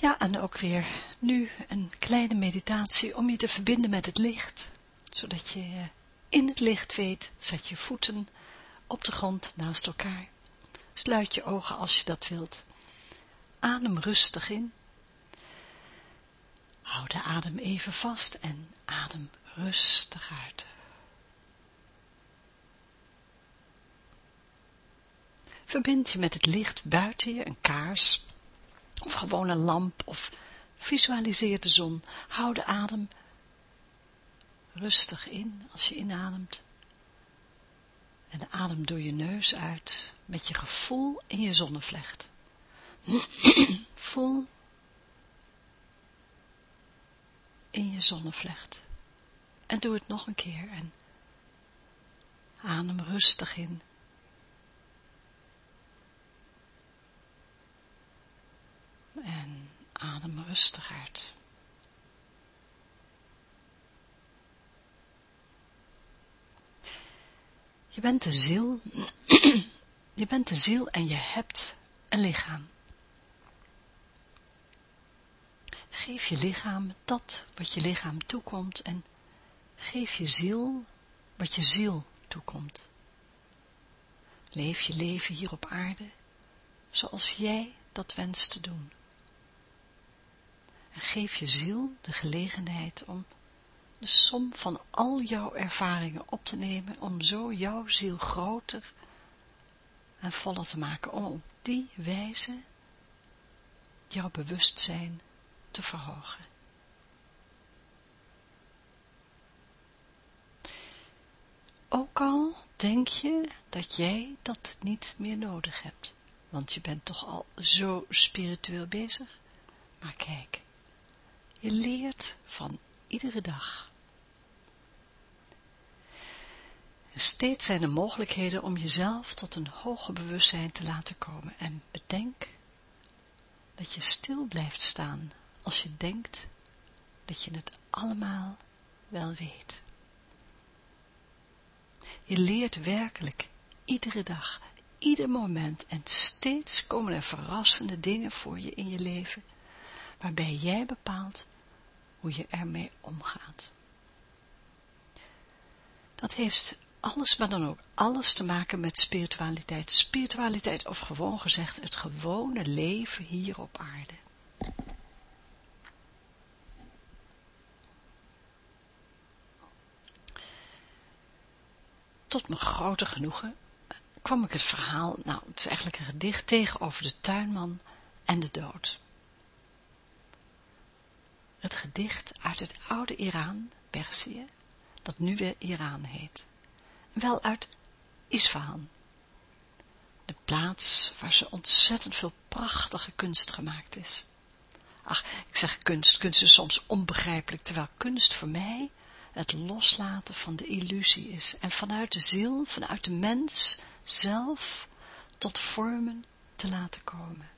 Ja, en ook weer nu een kleine meditatie om je te verbinden met het licht, zodat je eh, in het licht weet, zet je voeten op de grond naast elkaar. Sluit je ogen als je dat wilt. Adem rustig in. Hou de adem even vast en adem rustig uit. Verbind je met het licht buiten je, een kaars, of gewoon een lamp, of visualiseer de zon. Hou de adem rustig in als je inademt. En adem door je neus uit met je gevoel in je zonnevlecht. Voel in je zonnevlecht. En doe het nog een keer en adem rustig in. En adem rustig uit. Je bent de ziel, je bent de ziel en je hebt een lichaam. Geef je lichaam dat wat je lichaam toekomt en geef je ziel wat je ziel toekomt. Leef je leven hier op aarde zoals jij dat wenst te doen. En geef je ziel de gelegenheid om de som van al jouw ervaringen op te nemen, om zo jouw ziel groter en voller te maken, om op die wijze jouw bewustzijn te verhogen. Ook al denk je dat jij dat niet meer nodig hebt, want je bent toch al zo spiritueel bezig. Maar kijk, je leert van iedere dag. Steeds zijn er mogelijkheden om jezelf tot een hoger bewustzijn te laten komen. En bedenk dat je stil blijft staan als je denkt dat je het allemaal wel weet. Je leert werkelijk iedere dag, ieder moment en steeds komen er verrassende dingen voor je in je leven, waarbij jij bepaalt hoe je ermee omgaat. Dat heeft alles, maar dan ook alles te maken met spiritualiteit. Spiritualiteit, of gewoon gezegd, het gewone leven hier op aarde. Tot mijn grote genoegen kwam ik het verhaal, nou het is eigenlijk een gedicht tegen over de tuinman en de dood. Het gedicht uit het oude Iran, Perzië, dat nu weer Iran heet. Wel uit Isfahan, de plaats waar zo ontzettend veel prachtige kunst gemaakt is. Ach, ik zeg kunst, kunst is soms onbegrijpelijk, terwijl kunst voor mij het loslaten van de illusie is en vanuit de ziel, vanuit de mens zelf tot vormen te laten komen.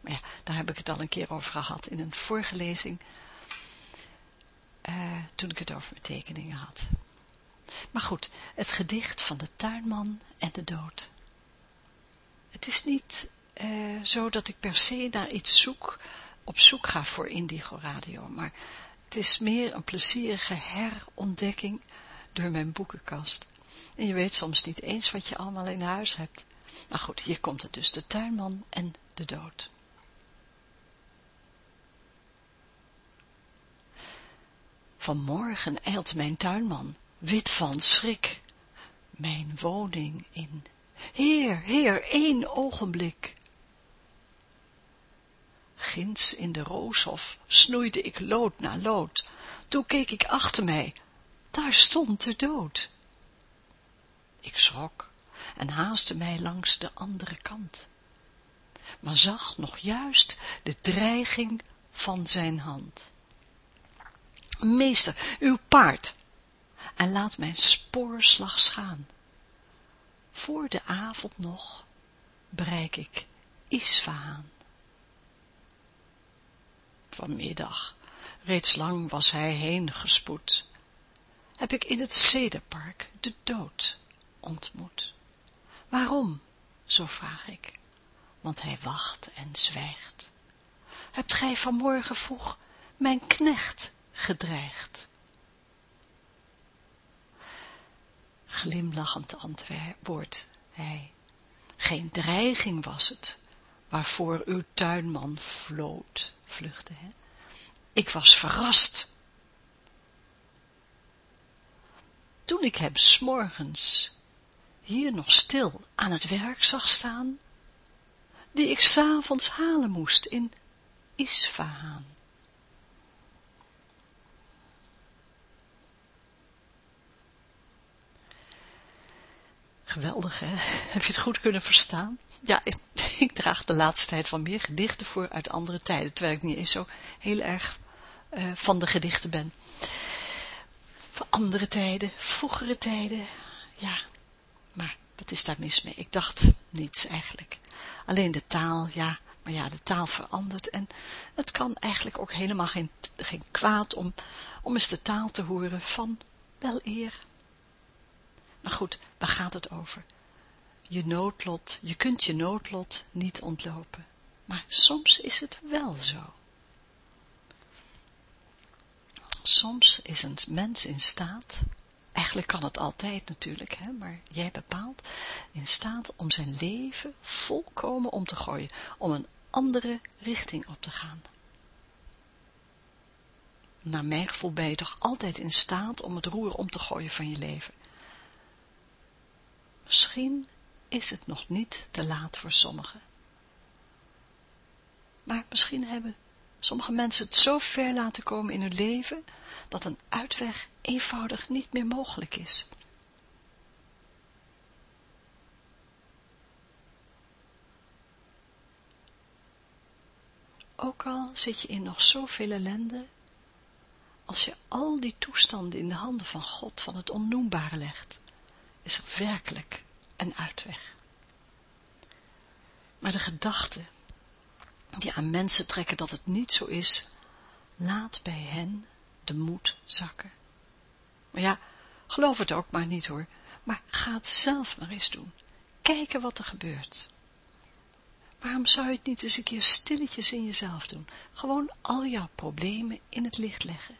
Maar ja, daar heb ik het al een keer over gehad in een vorige lezing, uh, toen ik het over mijn tekeningen had. Maar goed, het gedicht van de tuinman en de dood. Het is niet uh, zo dat ik per se naar iets zoek, op zoek ga voor Indigo Radio, maar het is meer een plezierige herontdekking door mijn boekenkast. En je weet soms niet eens wat je allemaal in huis hebt. Maar goed, hier komt het dus, de tuinman en de dood. Vanmorgen eilt mijn tuinman, wit van schrik, mijn woning in. Heer, heer, één ogenblik. Ginds in de rooshof snoeide ik lood na lood. Toen keek ik achter mij, daar stond de dood. Ik schrok en haastte mij langs de andere kant, maar zag nog juist de dreiging van zijn hand. Meester, uw paard, en laat mijn spoorslag gaan. Voor de avond nog bereik ik Isfahan. Vanmiddag, reeds lang was hij heen gespoed, heb ik in het Cederpark de dood ontmoet. Waarom, zo vraag ik, want hij wacht en zwijgt. Hebt gij vanmorgen vroeg mijn knecht gedreigd? Glimlachend antwoordt hij, geen dreiging was het, waarvoor uw tuinman floot, vluchtte, hè? Ik was verrast. Toen ik hem s'morgens hier nog stil aan het werk zag staan, die ik s'avonds halen moest in Isfahan. Geweldig, hè? Heb je het goed kunnen verstaan? Ja, ik, draag de laatste tijd van meer gedichten voor uit andere tijden, terwijl ik niet eens zo heel erg uh, van de gedichten ben. Van andere tijden, vroegere tijden, ja, maar wat is daar mis mee? Ik dacht niets eigenlijk. Alleen de taal, ja, maar ja, de taal verandert en het kan eigenlijk ook helemaal geen, geen kwaad om, om eens de taal te horen van wel eer. Maar goed, waar gaat het over? Je noodlot, je kunt je noodlot niet ontlopen. Maar soms is het wel zo. Soms is een mens in staat, eigenlijk kan het altijd natuurlijk, hè, maar jij bepaalt, in staat om zijn leven volkomen om te gooien, om een andere richting op te gaan. Naar mijn gevoel ben je toch altijd in staat om het roer om te gooien van je leven. Misschien is het nog niet te laat voor sommigen. Maar misschien hebben sommige mensen het zo ver laten komen in hun leven, dat een uitweg eenvoudig niet meer mogelijk is. Ook al zit je in nog zoveel ellende, als je al die toestanden in de handen van God, van het onnoembare legt, is er werkelijk een uitweg. Maar de gedachte die aan mensen trekken dat het niet zo is, laat bij hen de moed zakken. Maar ja, geloof het ook maar niet hoor, maar ga het zelf maar eens doen. Kijken wat er gebeurt. Waarom zou je het niet eens een keer stilletjes in jezelf doen? Gewoon al jouw problemen in het licht leggen.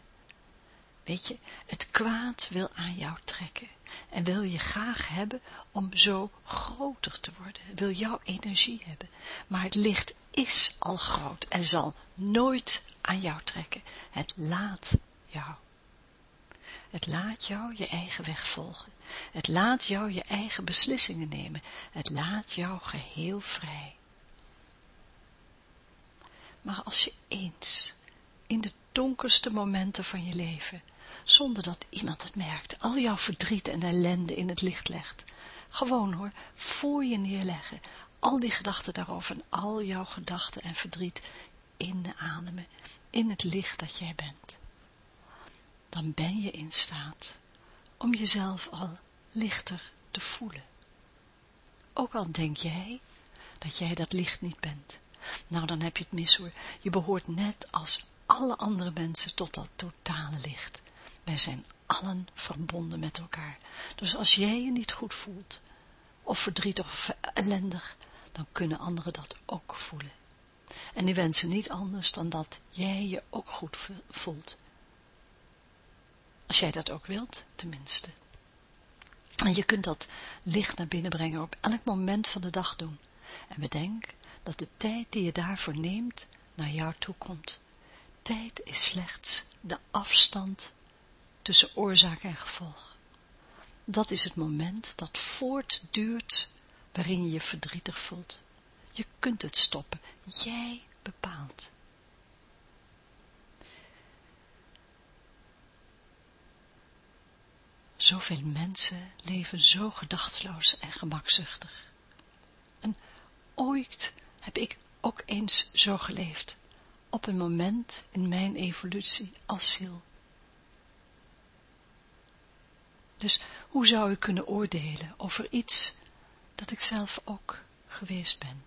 Weet je, het kwaad wil aan jou trekken en wil je graag hebben om zo groter te worden, wil jouw energie hebben. Maar het licht is al groot en zal nooit aan jou trekken. Het laat jou. Het laat jou je eigen weg volgen. Het laat jou je eigen beslissingen nemen. Het laat jou geheel vrij. Maar als je eens in de donkerste momenten van je leven, zonder dat iemand het merkt, al jouw verdriet en ellende in het licht legt, gewoon hoor, voor je neerleggen, al die gedachten daarover en al jouw gedachten en verdriet in de ademen, in het licht dat jij bent. Dan ben je in staat om jezelf al lichter te voelen. Ook al denk jij dat jij dat licht niet bent. Nou, dan heb je het mis hoor. Je behoort net als alle andere mensen tot dat totale licht. Wij zijn allen verbonden met elkaar. Dus als jij je niet goed voelt, of verdrietig of ellendig, dan kunnen anderen dat ook voelen. En die wensen niet anders dan dat jij je ook goed voelt. Als jij dat ook wilt, tenminste. En je kunt dat licht naar binnen brengen op elk moment van de dag doen. En bedenk dat de tijd die je daarvoor neemt, naar jou toe komt. Tijd is slechts de afstand tussen oorzaak en gevolg. Dat is het moment dat voortduurt waarin je je verdrietig voelt. Je kunt het stoppen. Jij bepaalt. Zoveel mensen leven zo gedachteloos en gemakzuchtig. En ooit heb ik ook eens zo geleefd, op een moment in mijn evolutie als ziel. Dus hoe zou ik kunnen oordelen over iets dat ik zelf ook geweest ben?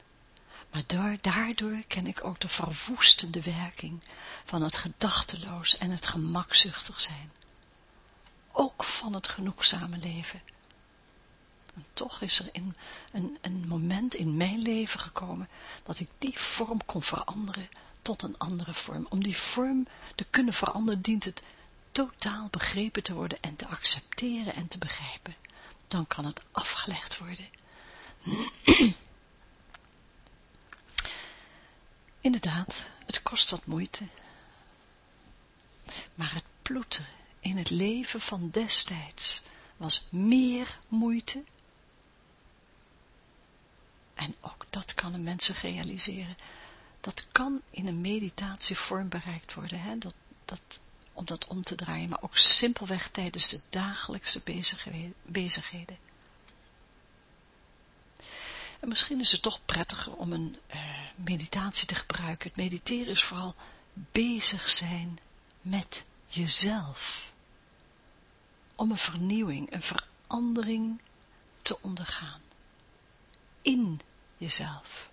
Maar daardoor ken ik ook de verwoestende werking van het gedachteloos en het gemakzuchtig zijn. Ook van het genoegzame leven. En toch is er in een, een moment in mijn leven gekomen dat ik die vorm kon veranderen tot een andere vorm. Om die vorm te kunnen veranderen dient het totaal begrepen te worden en te accepteren en te begrijpen. Dan kan het afgelegd worden. Inderdaad, het kost wat moeite. Maar het ploeteren in het leven van destijds was meer moeite. En ook dat kan een mens realiseren. Dat kan in een meditatievorm bereikt worden, hè? Dat, dat, om dat om te draaien, maar ook simpelweg tijdens de dagelijkse bezigheden. En misschien is het toch prettiger om een uh, meditatie te gebruiken. Het mediteren is vooral bezig zijn met jezelf. Om een vernieuwing, een verandering te ondergaan. In jezelf.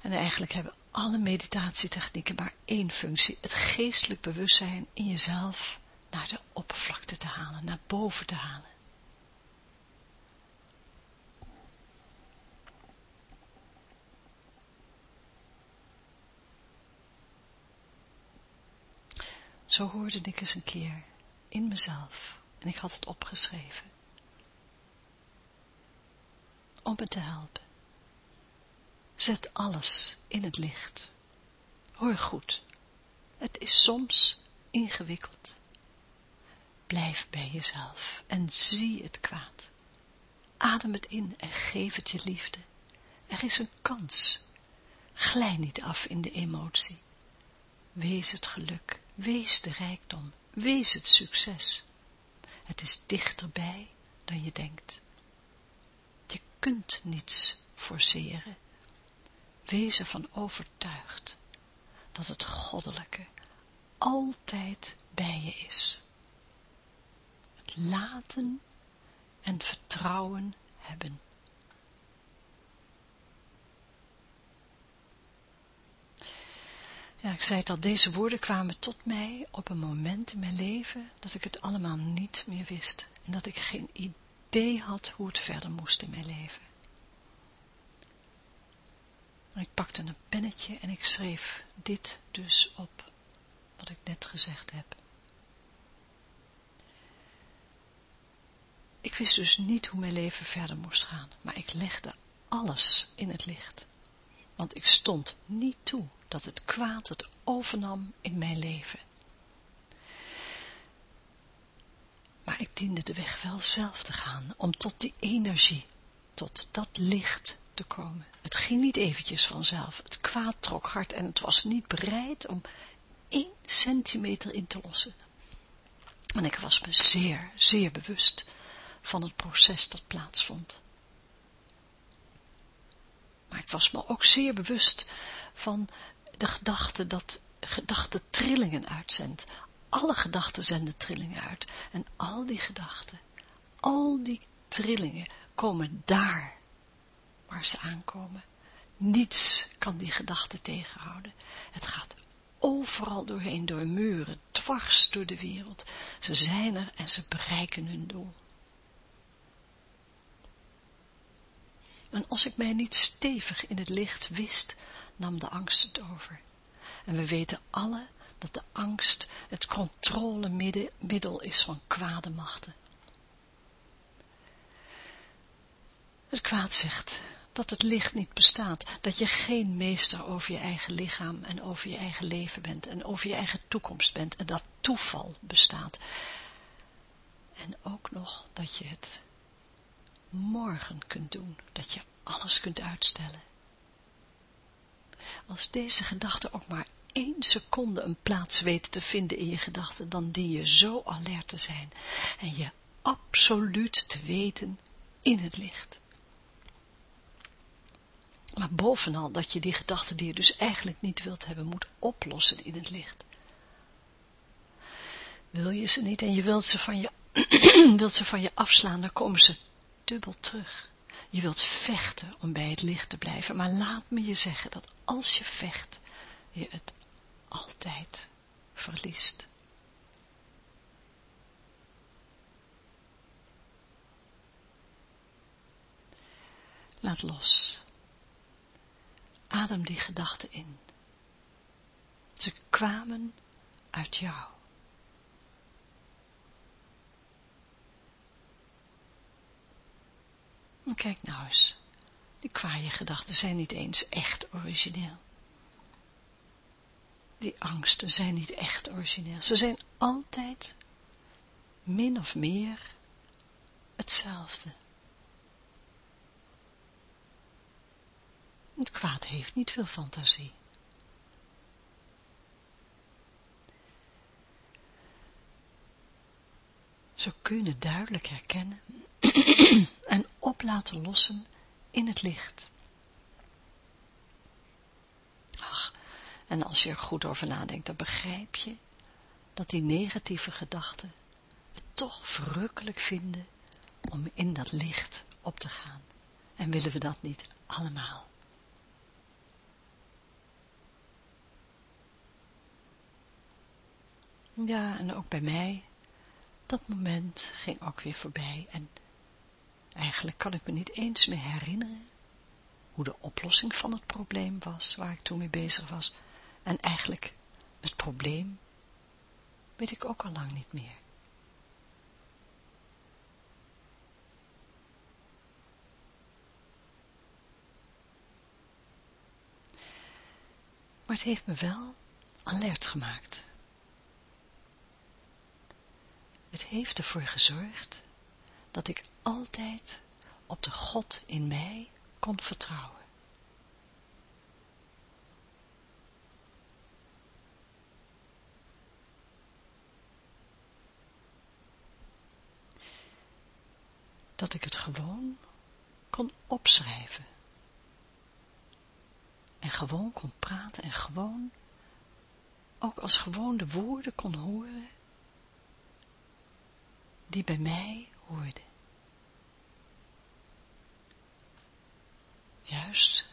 En eigenlijk hebben alle meditatietechnieken maar één functie. Het geestelijk bewustzijn in jezelf naar de oppervlakte te halen, naar boven te halen. Zo hoorde ik eens een keer in mezelf en ik had het opgeschreven. Om me te helpen. Zet alles in het licht. Hoor goed. Het is soms ingewikkeld. Blijf bij jezelf en zie het kwaad. Adem het in en geef het je liefde. Er is een kans. Glij niet af in de emotie. Wees het geluk Wees de rijkdom, wees het succes. Het is dichterbij dan je denkt. Je kunt niets forceren. Wees ervan overtuigd dat het goddelijke altijd bij je is. Het laten en vertrouwen hebben. Ja, ik zei het al, deze woorden kwamen tot mij op een moment in mijn leven dat ik het allemaal niet meer wist en dat ik geen idee had hoe het verder moest in mijn leven. Ik pakte een pennetje en ik schreef dit dus op, wat ik net gezegd heb. Ik wist dus niet hoe mijn leven verder moest gaan, maar ik legde alles in het licht, want ik stond niet toe dat het kwaad het overnam in mijn leven. Maar ik diende de weg wel zelf te gaan, om tot die energie, tot dat licht te komen. Het ging niet eventjes vanzelf, het kwaad trok hard en het was niet bereid om één centimeter in te lossen. En ik was me zeer, zeer bewust van het proces dat plaatsvond. Maar ik was me ook zeer bewust van de gedachte dat gedachte trillingen uitzendt. Alle gedachten zenden trillingen uit. En al die gedachten, al die trillingen komen daar waar ze aankomen. Niets kan die gedachten tegenhouden. Het gaat overal doorheen, door muren, dwars door de wereld. Ze zijn er en ze bereiken hun doel. En als ik mij niet stevig in het licht wist, nam de angst het over. En we weten alle dat de angst het controlemiddel is van kwade machten. Het kwaad zegt dat het licht niet bestaat, dat je geen meester over je eigen lichaam en over je eigen leven bent en over je eigen toekomst bent en dat toeval bestaat. En ook nog dat je het morgen kunt doen, dat je alles kunt uitstellen. Als deze gedachten ook maar één seconde een plaats weten te vinden in je gedachten, dan dien je zo alert te zijn en je absoluut te weten in het licht. Maar bovenal dat je die gedachten die je dus eigenlijk niet wilt hebben, moet oplossen in het licht. wil je ze niet en je wilt ze van je, wilt ze van je afslaan, dan komen ze dubbel terug. Je wilt vechten om bij het licht te blijven, maar laat me je zeggen dat als je vecht, je het altijd verliest. Laat los. Adem die gedachten in. Ze kwamen uit jou. kijk nou eens, die kwaaie gedachten zijn niet eens echt origineel. Die angsten zijn niet echt origineel. Ze zijn altijd min of meer hetzelfde. Het kwaad heeft niet veel fantasie. Zo kun je het duidelijk herkennen en op laten lossen in het licht. Ach, en als je er goed over nadenkt, dan begrijp je dat die negatieve gedachten het toch verrukkelijk vinden om in dat licht op te gaan. En willen we dat niet allemaal? Ja, en ook bij mij, dat moment ging ook weer voorbij en eigenlijk kan ik me niet eens meer herinneren hoe de oplossing van het probleem was waar ik toen mee bezig was. En eigenlijk het probleem weet ik ook al lang niet meer. Maar het heeft me wel alert gemaakt. Het heeft ervoor gezorgd dat ik altijd op de God in mij kon vertrouwen. Dat ik het gewoon kon opschrijven. En gewoon kon praten en gewoon, ook als gewoon de woorden kon horen die bij mij hoorden. Juist,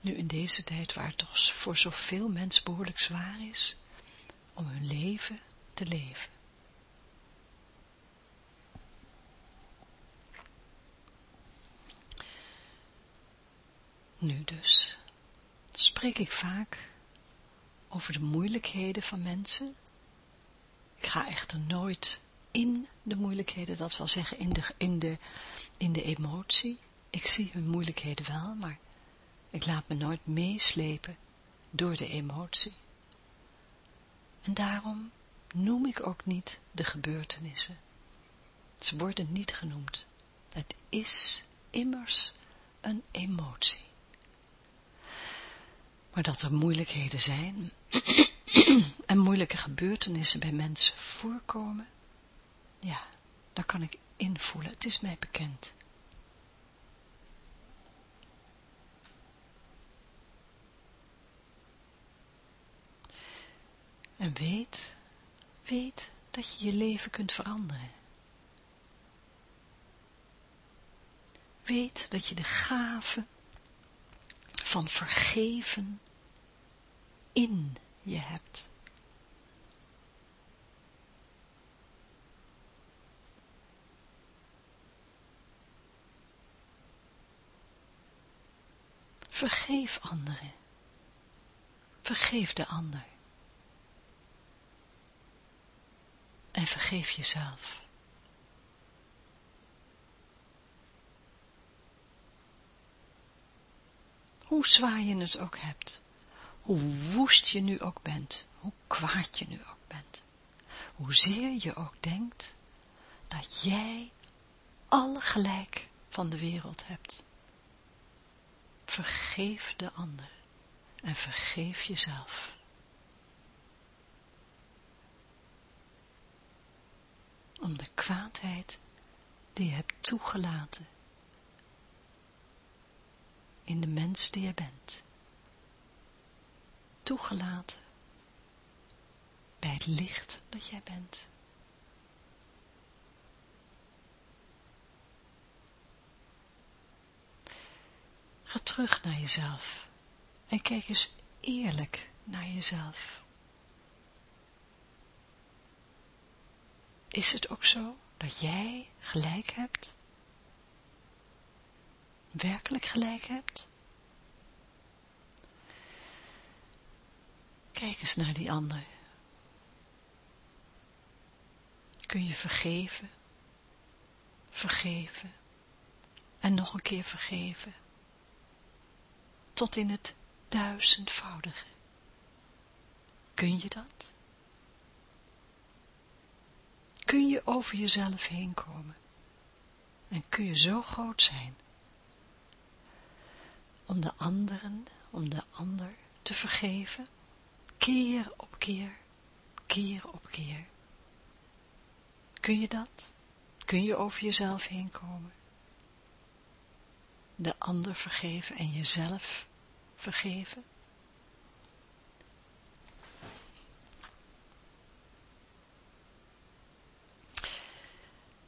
nu in deze tijd waar het toch voor zoveel mensen behoorlijk zwaar is, om hun leven te leven. Nu dus spreek ik vaak over de moeilijkheden van mensen. Ik ga echter nooit in de moeilijkheden, dat wil zeggen in de, in de, in de emotie. Ik zie hun moeilijkheden wel, maar ik laat me nooit meeslepen door de emotie. En daarom noem ik ook niet de gebeurtenissen. Ze worden niet genoemd. Het is immers een emotie. Maar dat er moeilijkheden zijn en moeilijke gebeurtenissen bij mensen voorkomen, ja, daar kan ik invoelen. Het is mij bekend. En weet, weet dat je je leven kunt veranderen. Weet dat je de gave van vergeven in je hebt. Vergeef anderen. Vergeef de ander. En vergeef jezelf. Hoe zwaar je het ook hebt. Hoe woest je nu ook bent. Hoe kwaad je nu ook bent. Hoezeer je ook denkt dat jij alle gelijk van de wereld hebt. Vergeef de ander en vergeef jezelf. Om de kwaadheid die je hebt toegelaten in de mens die je bent. Toegelaten bij het licht dat jij bent. Ga terug naar jezelf en kijk eens eerlijk naar jezelf. Is het ook zo dat jij gelijk hebt? Werkelijk gelijk hebt? Kijk eens naar die ander. Kun je vergeven, vergeven en nog een keer vergeven, tot in het duizendvoudige. Kun je dat? Kun je over jezelf heen komen? En kun je zo groot zijn? Om de anderen, om de ander te vergeven? keer op keer, keer op keer. Kun je dat? Kun je over jezelf heen komen? De ander vergeven en jezelf vergeven?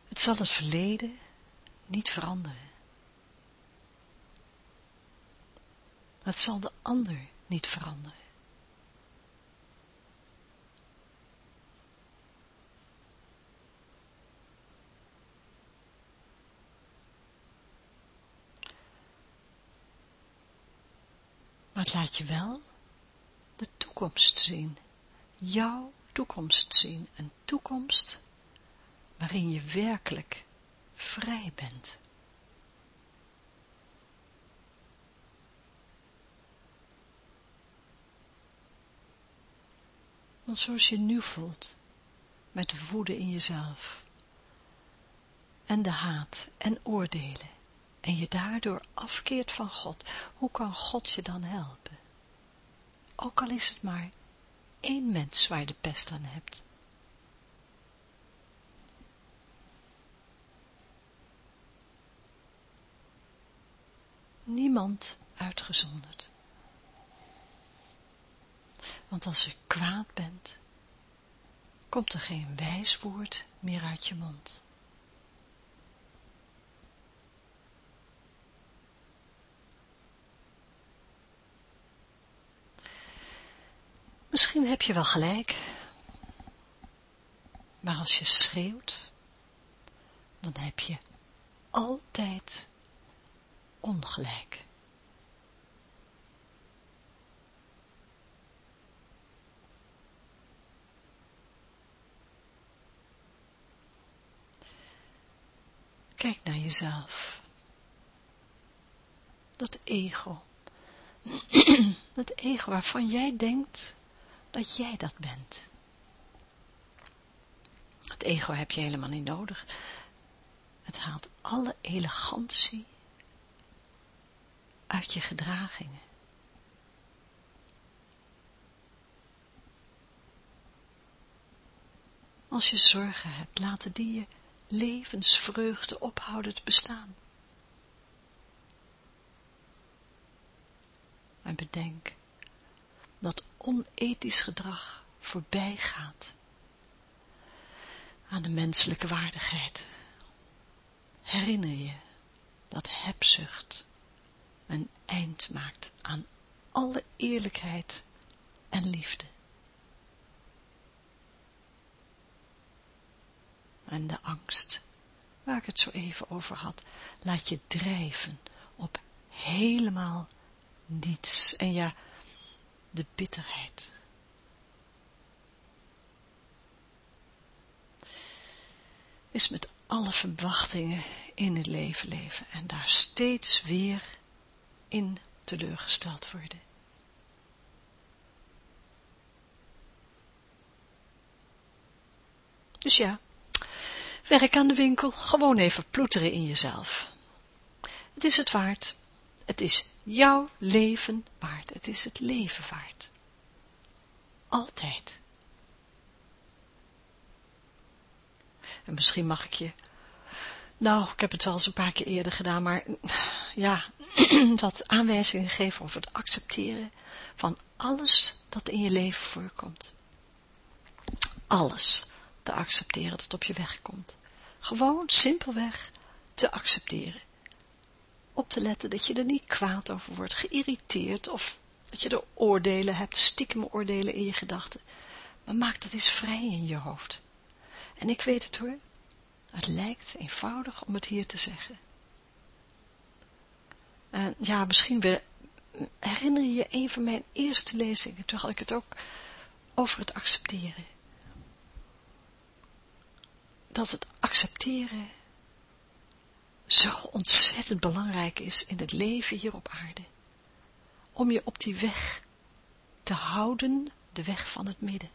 Het zal het verleden niet veranderen. Het zal de ander niet veranderen. Maar het laat je wel de toekomst zien. Jouw toekomst zien. Een toekomst waarin je werkelijk vrij bent. Want zoals je nu voelt, met de woede in jezelf, en de haat en oordelen, en je daardoor afkeert van God, hoe kan God je dan helpen? Ook al is het maar één mens waar je de pest aan hebt. Niemand uitgezonderd. Want als je kwaad bent, komt er geen wijs woord meer uit je mond. Misschien heb je wel gelijk, maar als je schreeuwt, dan heb je altijd ongelijk. Kijk naar jezelf. Dat ego. Dat ego waarvan jij denkt dat jij dat bent. Het ego heb je helemaal niet nodig. Het haalt alle elegantie uit je gedragingen. Als je zorgen hebt, laten die je levensvreugde ophouden te bestaan. En bedenk, dat onethisch gedrag voorbij gaat aan de menselijke waardigheid. Herinner je dat hebzucht een eind maakt aan alle eerlijkheid en liefde. En de angst, waar ik het zo even over had, laat je drijven op helemaal niets. En ja, de bitterheid. Is met alle verwachtingen in het leven leven en daar steeds weer in teleurgesteld worden. Dus ja, werk aan de winkel, gewoon even ploeteren in jezelf. Het is het waard. Het is jouw leven waard. Het is het leven waard. Altijd. En misschien mag ik je, nou, ik heb het wel eens een paar keer eerder gedaan, maar ja, wat aanwijzingen geven over het accepteren van alles dat in je leven voorkomt. Alles te accepteren dat op je weg komt. Gewoon simpelweg te accepteren. Op te letten dat je er niet kwaad over wordt, geïrriteerd of dat je er oordelen hebt, stiekem oordelen in je gedachten. Maar maak dat eens vrij in je hoofd. En ik weet het hoor, het lijkt eenvoudig om het hier te zeggen. En ja, misschien weer, herinner je je een van mijn eerste lezingen, toen had ik het ook over het accepteren. Dat het accepteren zo ontzettend belangrijk is in het leven hier op aarde. Om je op die weg te houden, de weg van het midden.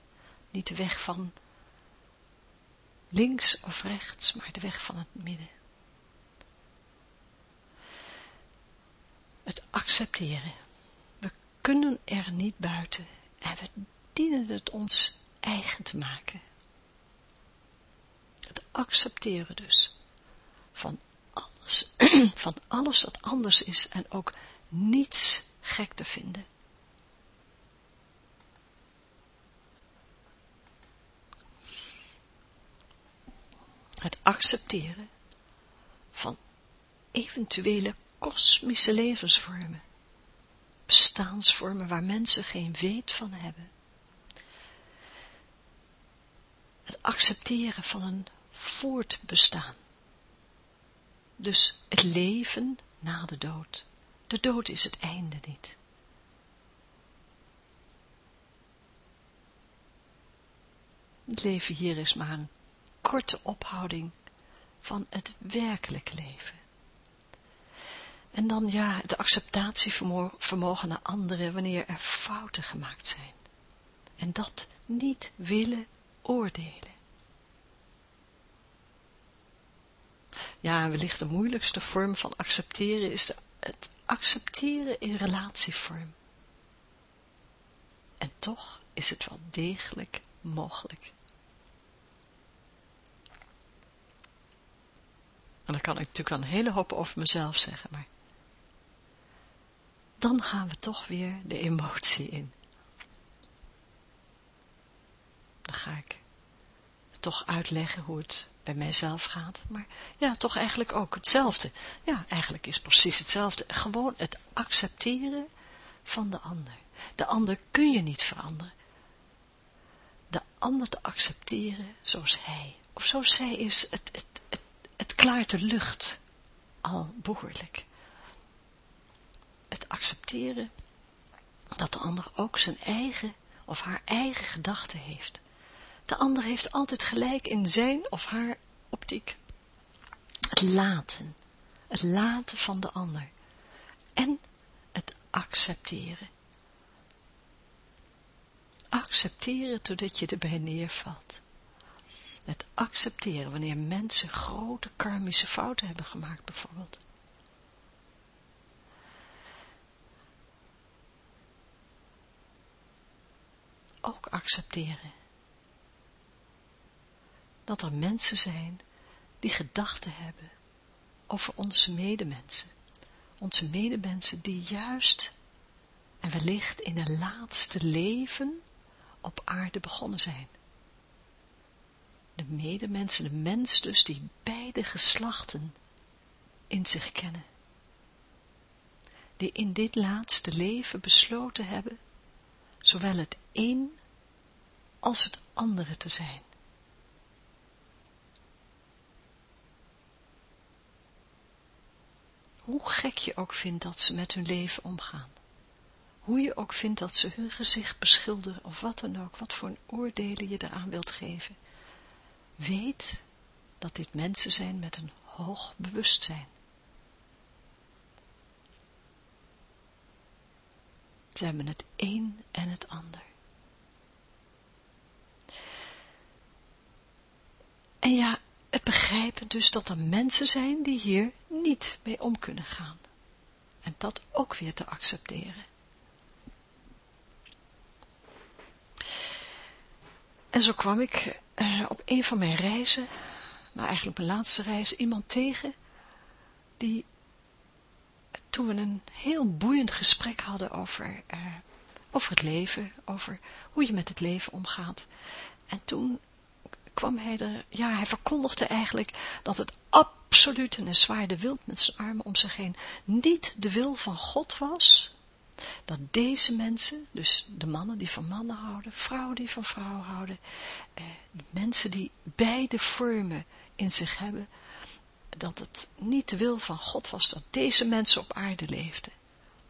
Niet de weg van links of rechts, maar de weg van het midden. Het accepteren. We kunnen er niet buiten en we dienen het ons eigen te maken. Het accepteren dus van van alles wat anders is en ook niets gek te vinden. Het accepteren van eventuele kosmische levensvormen, bestaansvormen waar mensen geen weet van hebben. Het accepteren van een voortbestaan. Dus het leven na de dood. De dood is het einde niet. Het leven hier is maar een korte ophouding van het werkelijke leven. En dan ja, het acceptatievermogen naar anderen wanneer er fouten gemaakt zijn. En dat niet willen oordelen. Ja, wellicht de moeilijkste vorm van accepteren is de, het accepteren in relatievorm. En toch is het wel degelijk mogelijk. En dan kan ik natuurlijk wel een hele hoop over mezelf zeggen, maar dan gaan we toch weer de emotie in. Dan ga ik toch uitleggen hoe het bij mijzelf gaat. Maar ja, toch eigenlijk ook hetzelfde. Ja, eigenlijk is precies hetzelfde. Gewoon het accepteren van de ander. De ander kun je niet veranderen. De ander te accepteren zoals hij. Of zoals zij is, het, het, het, klaart de lucht al behoorlijk. Het accepteren dat de ander ook zijn eigen of haar eigen gedachten heeft. De ander heeft altijd gelijk in zijn of haar optiek. Het laten. Het laten van de ander. En het accepteren. Accepteren totdat je erbij neervalt. Het accepteren wanneer mensen grote karmische fouten hebben gemaakt bijvoorbeeld. Ook accepteren dat er mensen zijn die gedachten hebben over onze medemensen. Onze medemensen die juist en wellicht in een laatste leven op aarde begonnen zijn. De medemensen, de mens dus, die beide geslachten in zich kennen. Die in dit laatste leven besloten hebben, zowel het een als het andere te zijn. Hoe gek je ook vindt dat ze met hun leven omgaan. Hoe je ook vindt dat ze hun gezicht beschilderen of wat dan ook, wat voor een oordelen je eraan wilt geven. Weet dat dit mensen zijn met een hoog bewustzijn. Ze hebben het een en het ander. En ja, het begrijpen dus dat er mensen zijn die hier niet mee om kunnen gaan. En dat ook weer te accepteren. En zo kwam ik uh, op een van mijn reizen, nou eigenlijk mijn laatste reis, iemand tegen, die toen we een heel boeiend gesprek hadden over, uh, over het leven, over hoe je met het leven omgaat. En toen kwam hij er, ja, hij verkondigde eigenlijk dat het absoluut, en hij zwaaide wild met zijn armen om zich heen, niet de wil van God was, dat deze mensen, dus de mannen die van mannen houden, vrouwen die van vrouwen houden, eh, mensen die beide vormen in zich hebben, dat het niet de wil van God was dat deze mensen op aarde leefden.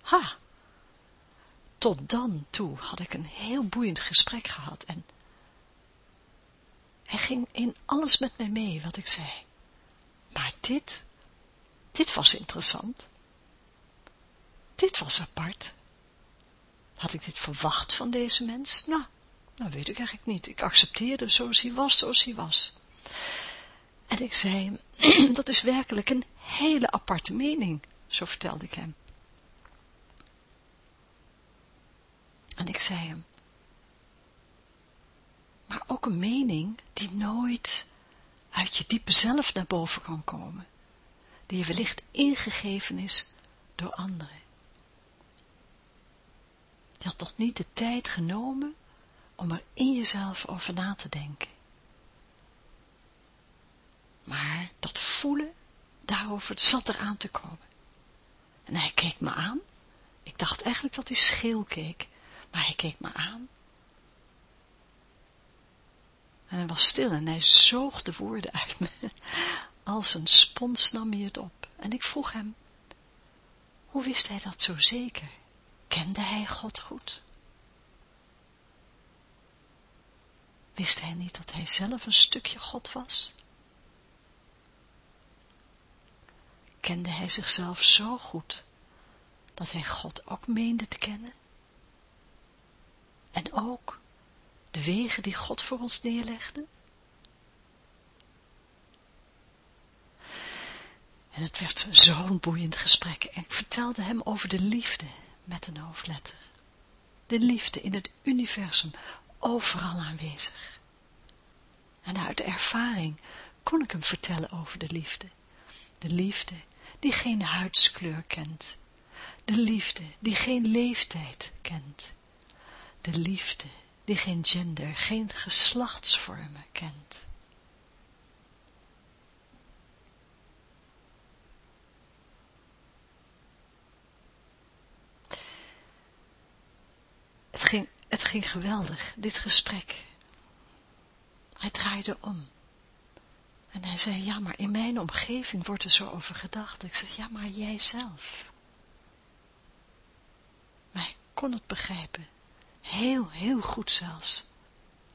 Ha! Tot dan toe had ik een heel boeiend gesprek gehad en hij ging in alles met mij mee wat ik zei. Maar dit, dit was interessant. Dit was apart. Had ik dit verwacht van deze mens? Nou, nou weet ik eigenlijk niet. Ik accepteerde zoals hij was, zoals hij was. En ik zei hem, dat is werkelijk een hele aparte mening, zo vertelde ik hem. En ik zei hem, maar ook een mening die nooit uit je diepe zelf naar boven kan komen, die je wellicht ingegeven is door anderen. Je had nog niet de tijd genomen om er in jezelf over na te denken. Maar dat voelen, daarover zat er aan te komen. En hij keek me aan. Ik dacht eigenlijk dat hij scheel keek, maar hij keek me aan. En hij was stil en hij zoog de woorden uit me. Als een spons nam hij het op. En ik vroeg hem, hoe wist hij dat zo zeker? Kende hij God goed? Wist hij niet dat hij zelf een stukje God was? Kende hij zichzelf zo goed, dat hij God ook meende te kennen? En ook de wegen die God voor ons neerlegde? En het werd zo'n boeiend gesprek. En ik vertelde hem over de liefde met een hoofdletter. De liefde in het universum, overal aanwezig. En uit ervaring kon ik hem vertellen over de liefde. De liefde die geen huidskleur kent. De liefde die geen leeftijd kent. De liefde die geen gender, geen geslachtsvormen kent. Het ging, het ging geweldig, dit gesprek. Hij draaide om. En hij zei, ja, maar in mijn omgeving wordt er zo over gedacht. Ik zeg, ja, maar jij zelf. Maar hij kon het begrijpen. Heel, heel goed zelfs.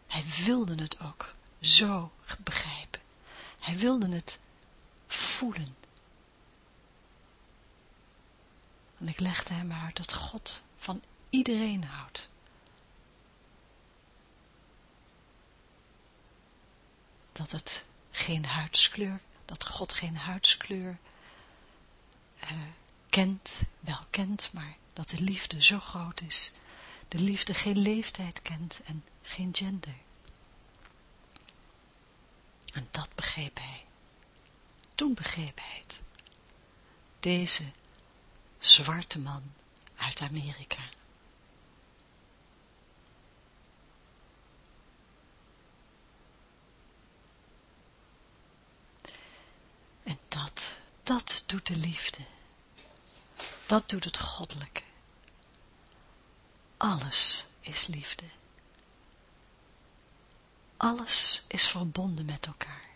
Hij wilde het ook zo begrijpen. Hij wilde het voelen. En ik legde hem uit dat God van iedereen houdt. Dat het geen huidskleur, dat God geen huidskleur uh, kent, wel kent, maar dat de liefde zo groot is de liefde geen leeftijd kent en geen gender. En dat begreep hij. Toen begreep hij het. Deze zwarte man uit Amerika. En dat, dat doet de liefde. Dat doet het goddelijke. Alles is liefde. Alles is verbonden met elkaar.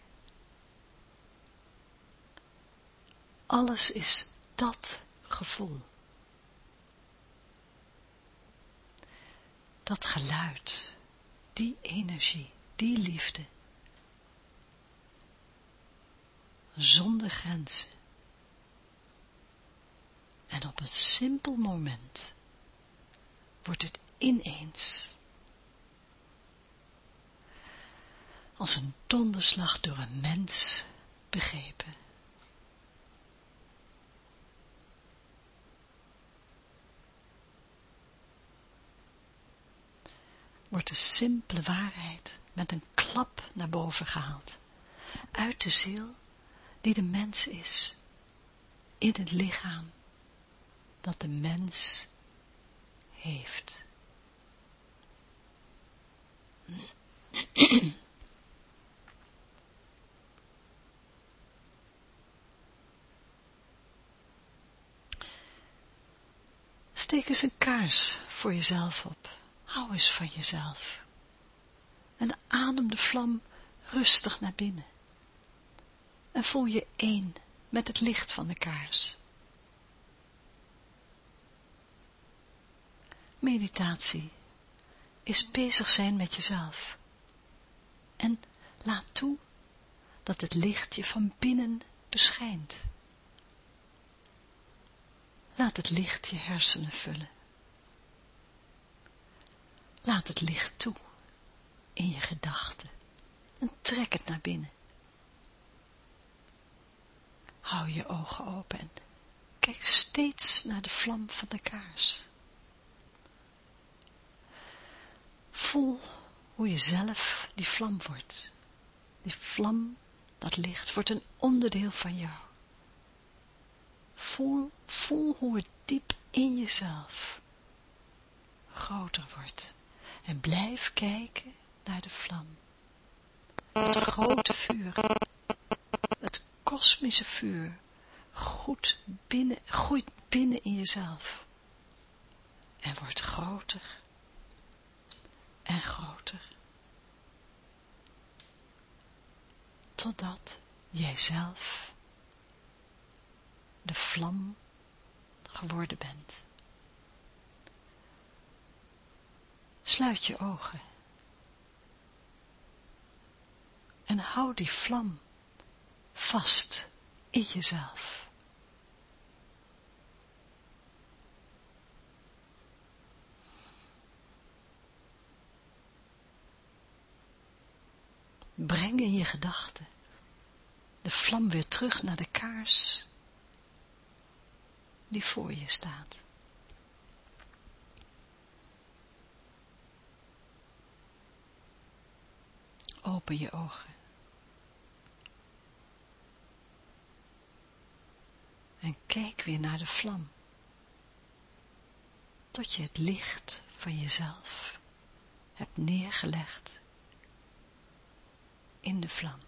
Alles is dat gevoel. Dat geluid, die energie, die liefde. Zonder grenzen. En op een simpel moment wordt het ineens. Als een donderslag door een mens begrepen. Wordt de simpele waarheid met een klap naar boven gehaald. Uit de ziel die de mens is. In het lichaam dat de mens heeft. Steek eens een kaars voor jezelf op. Hou eens van jezelf. En adem de vlam rustig naar binnen. En voel je één met het licht van de kaars. Meditatie is bezig zijn met jezelf. En laat toe dat het licht je van binnen beschijnt. Laat het licht je hersenen vullen. Laat het licht toe in je gedachten en trek het naar binnen. Hou je ogen open en kijk steeds naar de vlam van de kaars. Voel hoe je zelf die vlam wordt. Die vlam, dat licht, wordt een onderdeel van jou. Voel, voel hoe het diep in jezelf groter wordt. En blijf kijken naar de vlam. Het grote vuur, het kosmische vuur, binnen, groeit binnen in jezelf. En wordt groter en groter. Totdat jijzelf de vlam geworden bent. Sluit je ogen. En hou die vlam vast in jezelf. Breng in je gedachten de vlam weer terug naar de kaars die voor je staat. Open je ogen. En kijk weer naar de vlam. Tot je het licht van jezelf hebt neergelegd in de vlam.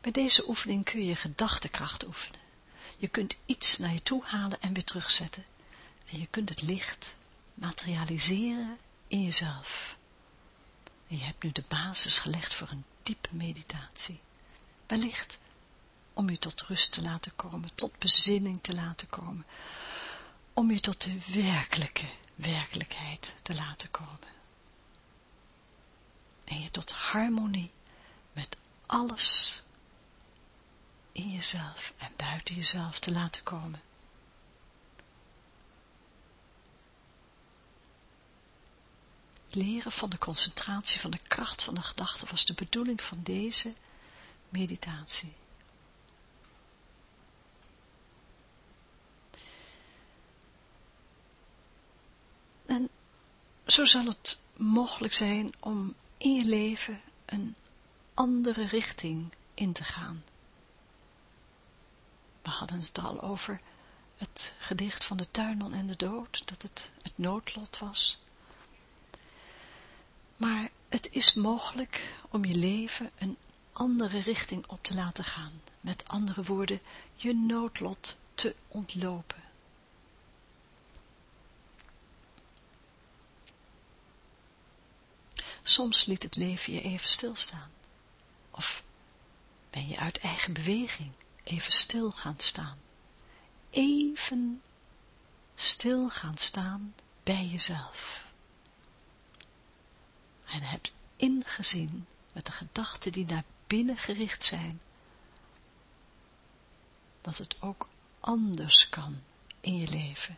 Bij deze oefening kun je gedachtekracht oefenen. Je kunt iets naar je toe halen en weer terugzetten. En je kunt het licht materialiseren in jezelf. Je hebt nu de basis gelegd voor een diepe meditatie. Wellicht om je tot rust te laten komen, tot bezinning te laten komen. Om je tot de werkelijke werkelijkheid te laten komen. En je tot harmonie met alles in jezelf en buiten jezelf te laten komen. Leren van de concentratie van de kracht van de gedachte was de bedoeling van deze meditatie. En zo zal het mogelijk zijn om in je leven een andere richting in te gaan. We hadden het al over het gedicht van de tuinman en de dood, dat het het noodlot was. Maar het is mogelijk om je leven een andere richting op te laten gaan. Met andere woorden, je noodlot te ontlopen. Soms liet het leven je even stilstaan. Of ben je uit eigen beweging even stil gaan staan. Even stil gaan staan bij jezelf. En hebt ingezien met de gedachten die naar binnen gericht zijn, dat het ook anders kan in je leven.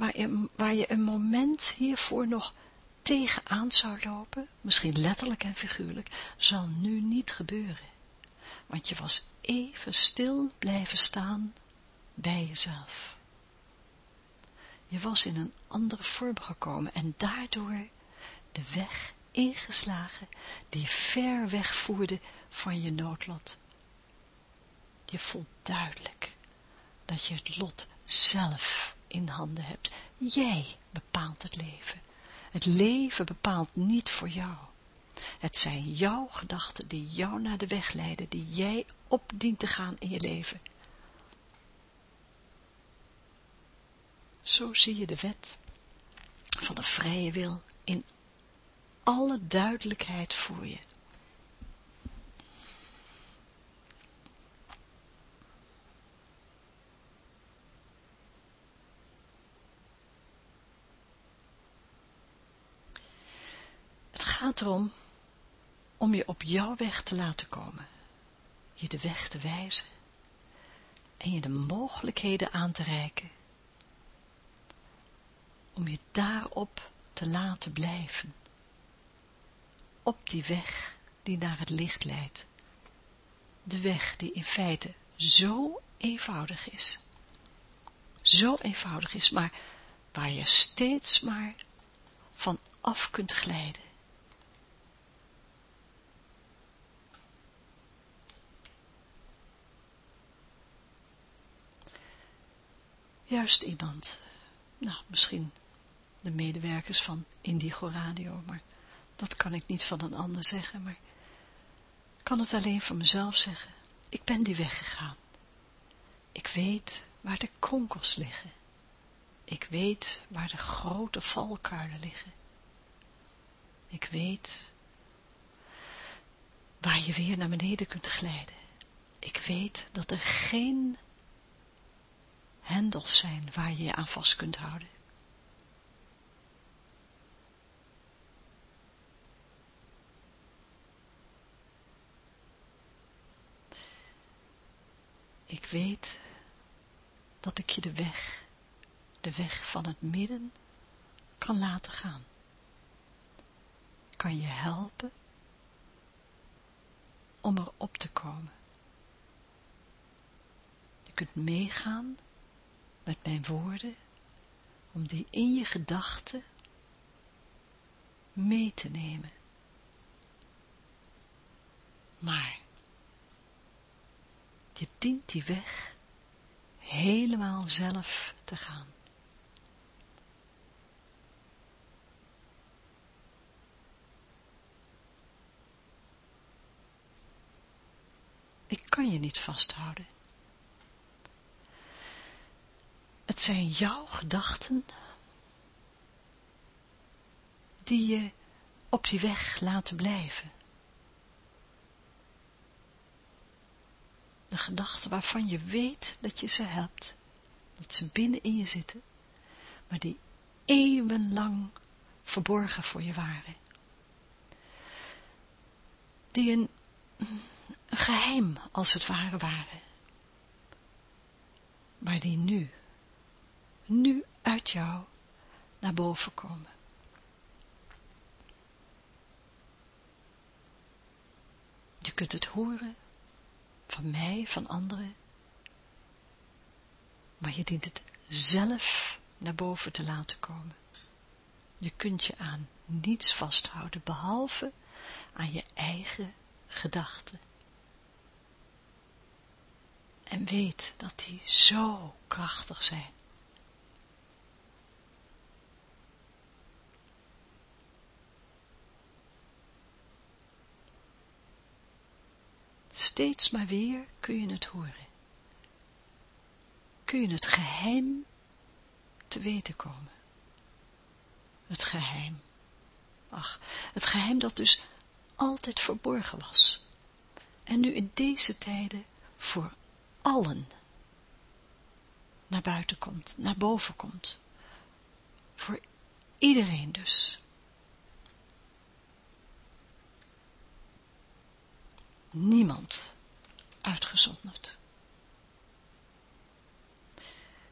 Waar je, waar je een moment hiervoor nog tegenaan zou lopen, misschien letterlijk en figuurlijk, zal nu niet gebeuren. Want je was even stil blijven staan bij jezelf. Je was in een andere vorm gekomen en daardoor de weg ingeslagen die ver weg voerde van je noodlot. Je voelt duidelijk dat je het lot zelf in handen hebt. Jij bepaalt het leven. Het leven bepaalt niet voor jou. Het zijn jouw gedachten die jou naar de weg leiden, die jij op dient te gaan in je leven. Zo zie je de wet van de vrije wil in alle duidelijkheid voor je. Het gaat erom om je op jouw weg te laten komen, je de weg te wijzen en je de mogelijkheden aan te reiken om je daarop te laten blijven. Op die weg die naar het licht leidt. De weg die in feite zo eenvoudig is. Zo eenvoudig is, maar waar je steeds maar van af kunt glijden. Juist iemand, nou misschien de medewerkers van Indigo Radio, maar dat kan ik niet van een ander zeggen, maar ik kan het alleen van mezelf zeggen. Ik ben die weg gegaan. Ik weet waar de kronkels liggen. Ik weet waar de grote valkuilen liggen. Ik weet waar je weer naar beneden kunt glijden. Ik weet dat er geen hendels zijn waar je je aan vast kunt houden. Ik weet dat ik je de weg, de weg van het midden, kan laten gaan. Kan je helpen om erop te komen. Je kunt meegaan met mijn woorden, om die in je gedachten mee te nemen. Maar je dient die weg helemaal zelf te gaan. Ik kan je niet vasthouden. Het zijn jouw gedachten die je op die weg laten blijven. de gedachten waarvan je weet dat je ze hebt, dat ze binnen in je zitten, maar die eeuwenlang verborgen voor je waren. Die een, een geheim als het ware waren, maar die nu, nu uit jou naar boven komen. Je kunt het horen van mij, van anderen. Maar je dient het zelf naar boven te laten komen. Je kunt je aan niets vasthouden, behalve aan je eigen gedachten. En weet dat die zo krachtig zijn. Steeds maar weer kun je het horen. Kun je het geheim te weten komen. Het geheim. Ach, het geheim dat dus altijd verborgen was. En nu in deze tijden voor allen naar buiten komt, naar boven komt. Voor iedereen dus. Niemand uitgezonderd.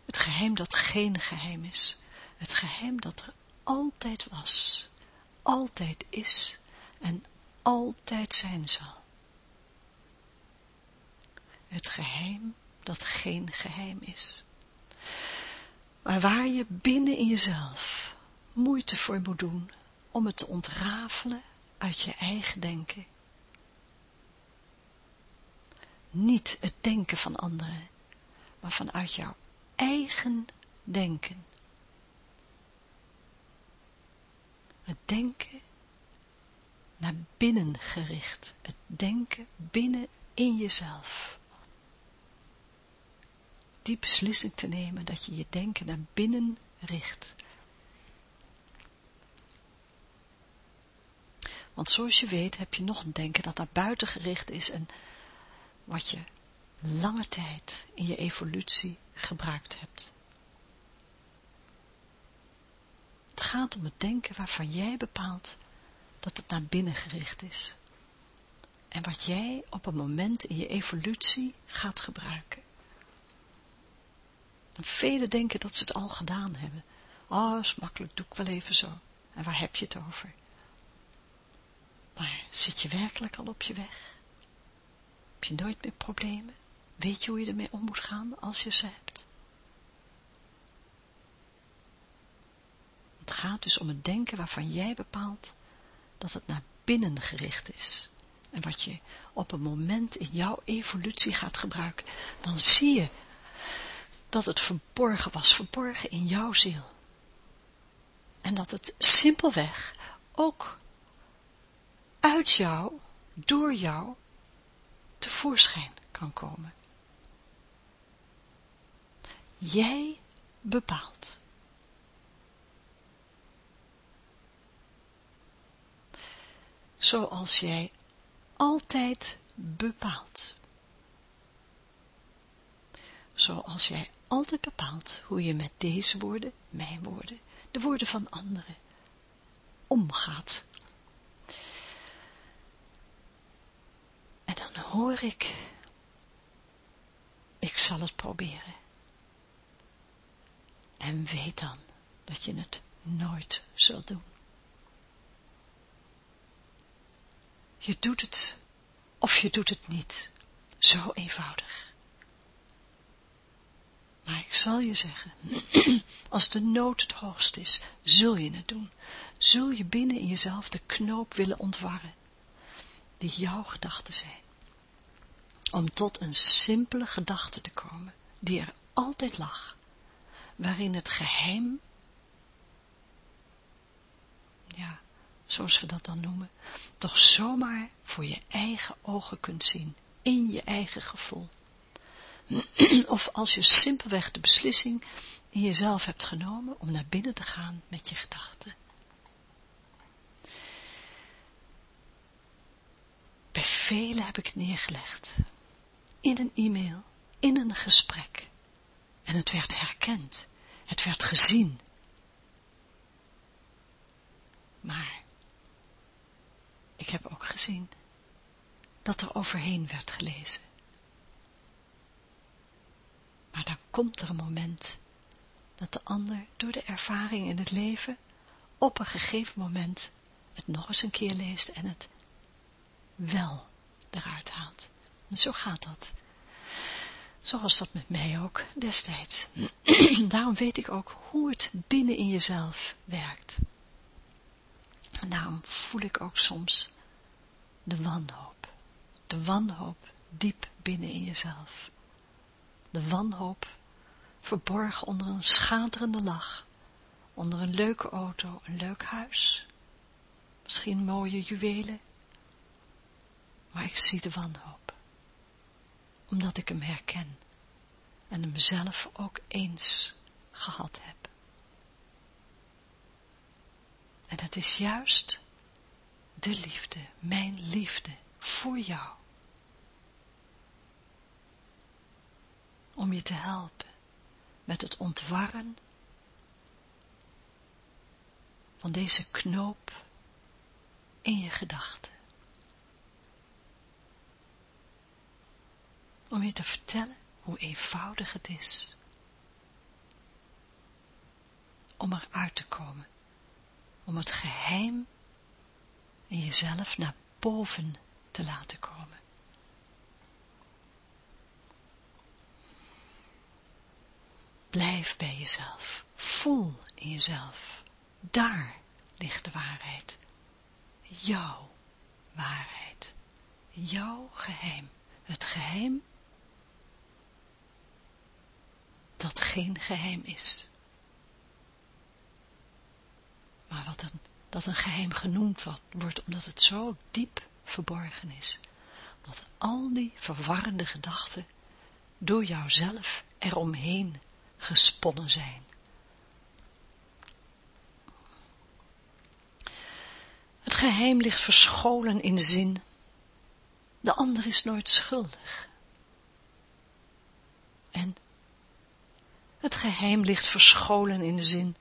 Het geheim dat geen geheim is, het geheim dat er altijd was, altijd is en altijd zijn zal. Het geheim dat geen geheim is. Maar waar je binnen in jezelf moeite voor moet doen om het te ontrafelen uit je eigen denken niet het denken van anderen, maar vanuit jouw eigen denken. Het denken naar binnen gericht. Het denken binnen in jezelf. Die beslissing te nemen dat je je denken naar binnen richt. Want zoals je weet heb je nog een denken dat naar buiten gericht is en wat je lange tijd in je evolutie gebruikt hebt. Het gaat om het denken waarvan jij bepaalt dat het naar binnen gericht is. En wat jij op een moment in je evolutie gaat gebruiken. En velen denken dat ze het al gedaan hebben. Oh, is makkelijk, doe ik wel even zo. En waar heb je het over? Maar zit je werkelijk al op je weg? Heb je nooit meer problemen? Weet je hoe je ermee om moet gaan als je ze hebt? Het gaat dus om het denken waarvan jij bepaalt dat het naar binnen gericht is. En wat je op een moment in jouw evolutie gaat gebruiken, dan zie je dat het verborgen was, verborgen in jouw ziel. En dat het simpelweg ook uit jou, door jou, tevoorschijn kan komen. Jij bepaalt. Zoals jij altijd bepaalt. Zoals jij altijd bepaalt hoe je met deze woorden, mijn woorden, de woorden van anderen, omgaat. Dan hoor ik, ik zal het proberen. En weet dan dat je het nooit zult doen. Je doet het of je doet het niet. Zo eenvoudig. Maar ik zal je zeggen, als de nood het hoogst is, zul je het doen. Zul je binnen in jezelf de knoop willen ontwarren, die jouw gedachten zijn. Om tot een simpele gedachte te komen, die er altijd lag, waarin het geheim, ja, zoals we dat dan noemen, toch zomaar voor je eigen ogen kunt zien, in je eigen gevoel. Of als je simpelweg de beslissing in jezelf hebt genomen om naar binnen te gaan met je gedachten. Bij velen heb ik neergelegd. In een e-mail, in een gesprek. En het werd herkend. Het werd gezien. Maar ik heb ook gezien dat er overheen werd gelezen. Maar dan komt er een moment dat de ander door de ervaring in het leven op een gegeven moment het nog eens een keer leest en het wel eruit haalt. En zo gaat dat. Zo was dat met mij ook destijds. Daarom weet ik ook hoe het binnen in jezelf werkt. En daarom voel ik ook soms de wanhoop. De wanhoop diep binnen in jezelf. De wanhoop verborgen onder een schaterende lach, onder een leuke auto, een leuk huis, misschien mooie juwelen. Maar ik zie de wanhoop, omdat ik hem herken en hem zelf ook eens gehad heb. En dat is juist de liefde, mijn liefde voor jou. Om je te helpen met het ontwarren van deze knoop in je gedachten. Om je te vertellen hoe eenvoudig het is om eruit te komen om het geheim in jezelf naar boven te laten komen. Blijf bij jezelf, voel in jezelf, daar ligt de waarheid, jouw waarheid, jouw geheim, het geheim dat geen geheim is. Maar wat een, dat een geheim genoemd wordt, omdat het zo diep verborgen is. Omdat al die verwarrende gedachten door jouzelf eromheen gesponnen zijn. Het geheim ligt verscholen in de zin, de ander is nooit schuldig. En het geheim ligt verscholen in de zin,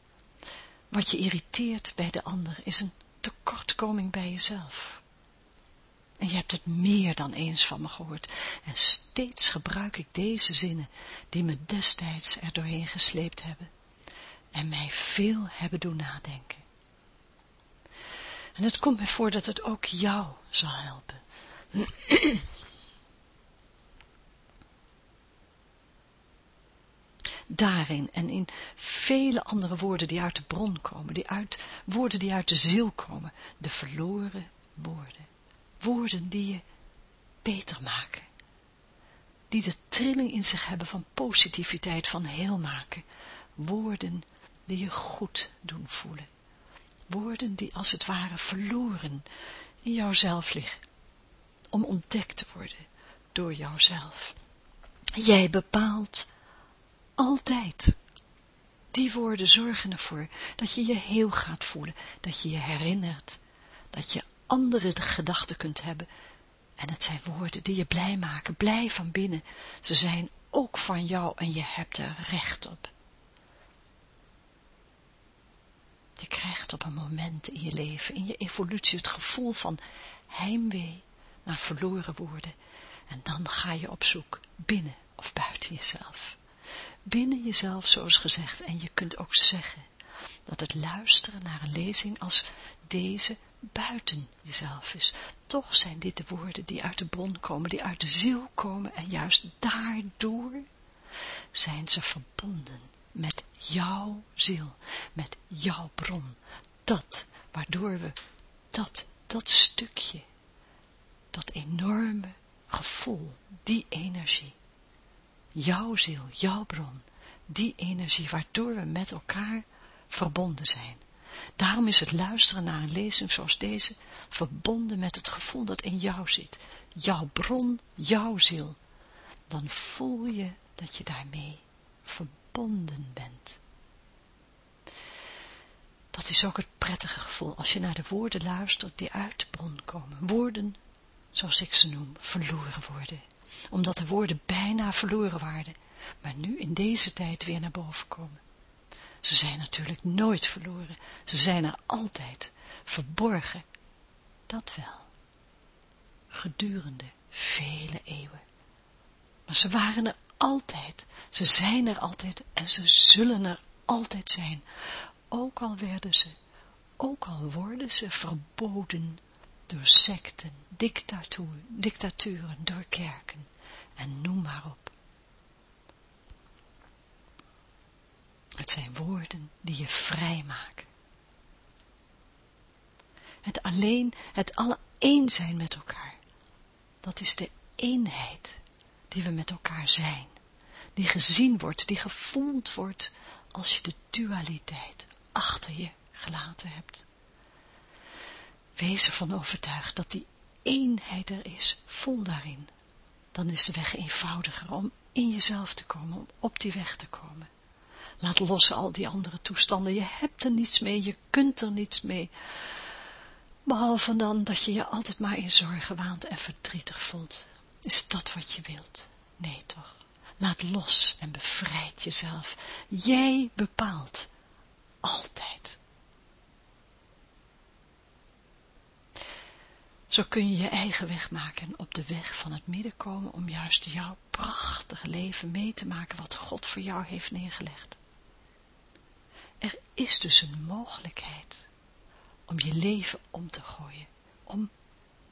wat je irriteert bij de ander is een tekortkoming bij jezelf. En je hebt het meer dan eens van me gehoord. En steeds gebruik ik deze zinnen, die me destijds er doorheen gesleept hebben. En mij veel hebben doen nadenken. En het komt me voor dat het ook jou zal helpen. Daarin en in vele andere woorden die uit de bron komen, die uit, woorden die uit de ziel komen, de verloren woorden. Woorden die je beter maken. Die de trilling in zich hebben van positiviteit, van heel maken. Woorden die je goed doen voelen. Woorden die als het ware verloren in jouzelf liggen. Om ontdekt te worden door jouzelf. Jij bepaalt altijd. Die woorden zorgen ervoor dat je je heel gaat voelen, dat je je herinnert, dat je andere gedachten kunt hebben. En het zijn woorden die je blij maken, blij van binnen. Ze zijn ook van jou en je hebt er recht op. Je krijgt op een moment in je leven, in je evolutie, het gevoel van heimwee naar verloren woorden. En dan ga je op zoek binnen of buiten jezelf. Binnen jezelf, zoals gezegd, en je kunt ook zeggen dat het luisteren naar een lezing als deze buiten jezelf is. Toch zijn dit de woorden die uit de bron komen, die uit de ziel komen en juist daardoor zijn ze verbonden met jouw ziel, met jouw bron. Dat, waardoor we dat, dat stukje, dat enorme gevoel, die energie, jouw ziel, jouw bron, die energie waardoor we met elkaar verbonden zijn. Daarom is het luisteren naar een lezing zoals deze verbonden met het gevoel dat in jou zit. Jouw bron, jouw ziel. Dan voel je dat je daarmee verbonden bent. Dat is ook het prettige gevoel als je naar de woorden luistert die uit de bron komen. Woorden, zoals ik ze noem, verloren worden. Omdat de woorden bijna verloren waren, maar nu in deze tijd weer naar boven komen. Ze zijn natuurlijk nooit verloren. Ze zijn er altijd, verborgen. Dat wel. Gedurende vele eeuwen. Maar ze waren er altijd. Ze zijn er altijd en ze zullen er altijd zijn. Ook al werden ze, ook al worden ze verboden door secten, dictaturen, door kerken en noem maar op. Het zijn woorden die je vrij maken. Het alleen, het alle één zijn met elkaar. Dat is de eenheid die we met elkaar zijn. Die gezien wordt, die gevoeld wordt als je de dualiteit achter je gelaten hebt. Wees ervan overtuigd dat die eenheid er is, voel daarin. Dan is de weg eenvoudiger om in jezelf te komen, om op die weg te komen. Laat los al die andere toestanden. Je hebt er niets mee, je kunt er niets mee. Behalve dan dat je je altijd maar in zorgen waant en verdrietig voelt. Is dat wat je wilt? Nee toch. Laat los en bevrijd jezelf. Jij bepaalt. Altijd. Zo kun je je eigen weg maken en op de weg van het midden komen om juist jouw prachtige leven mee te maken wat God voor jou heeft neergelegd. Er is dus een mogelijkheid om je leven om te gooien, om,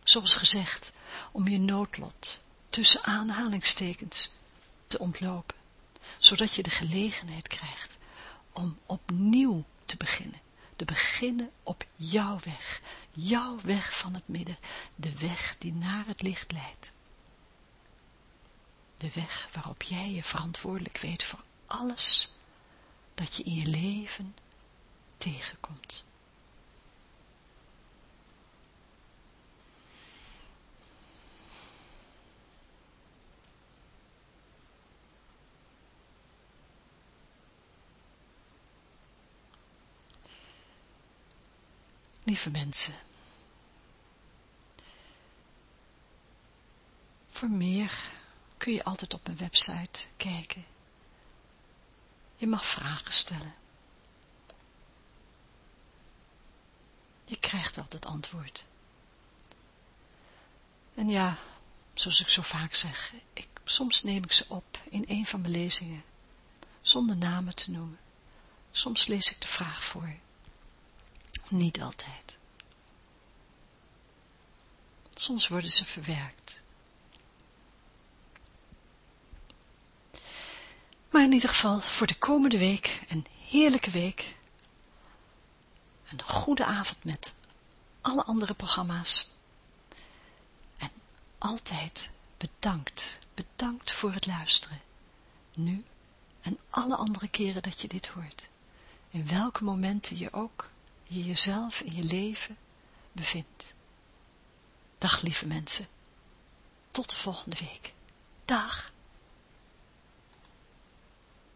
zoals gezegd, om je noodlot tussen aanhalingstekens te ontlopen, zodat je de gelegenheid krijgt om opnieuw te beginnen, te beginnen op jouw weg, jouw weg van het midden, de weg die naar het licht leidt. De weg waarop jij je verantwoordelijk weet voor alles dat je in je leven tegenkomt. Lieve mensen, voor meer kun je altijd op mijn website kijken. Je mag vragen stellen. Je krijgt altijd antwoord. En ja, zoals ik zo vaak zeg, ik, soms neem ik ze op in een van mijn lezingen, zonder namen te noemen. Soms lees ik de vraag voor. Niet altijd. Soms worden ze verwerkt. Maar in ieder geval voor de komende week, een heerlijke week. Een goede avond met alle andere programma's. En altijd bedankt, bedankt voor het luisteren. Nu en alle andere keren dat je dit hoort. In welke momenten je ook je jezelf in je leven bevindt. Dag lieve mensen. Tot de volgende week. Dag.